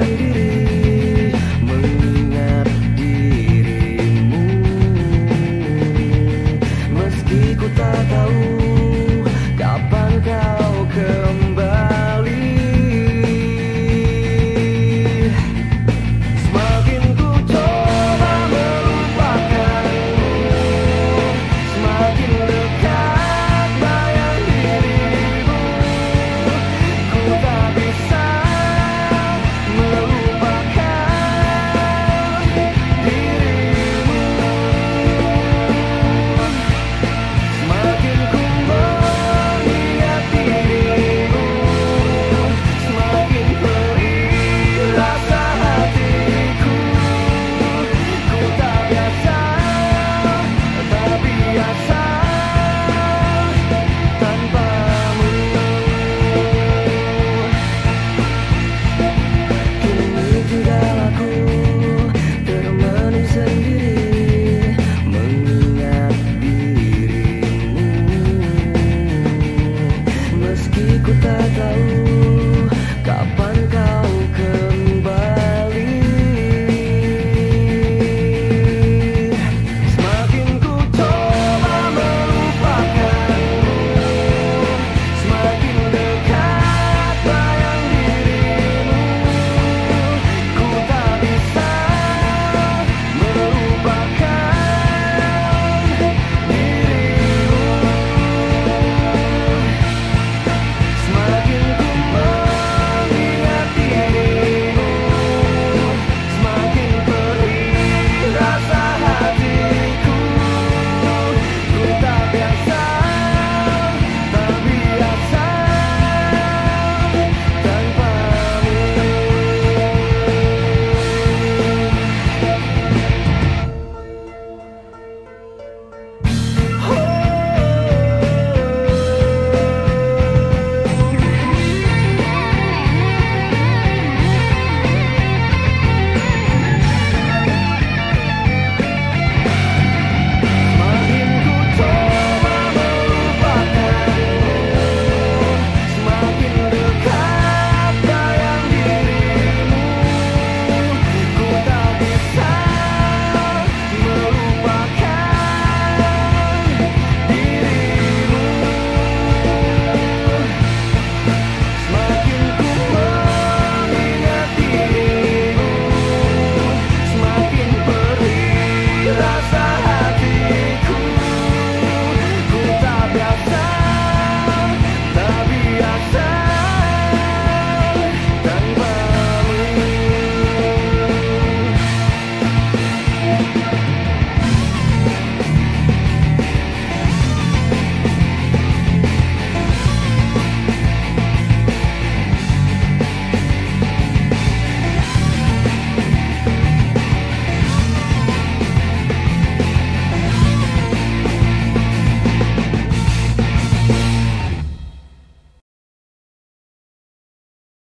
Lady go.